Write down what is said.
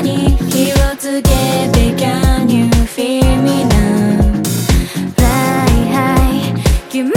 に気をつけて Can you feel me now? Fly high 君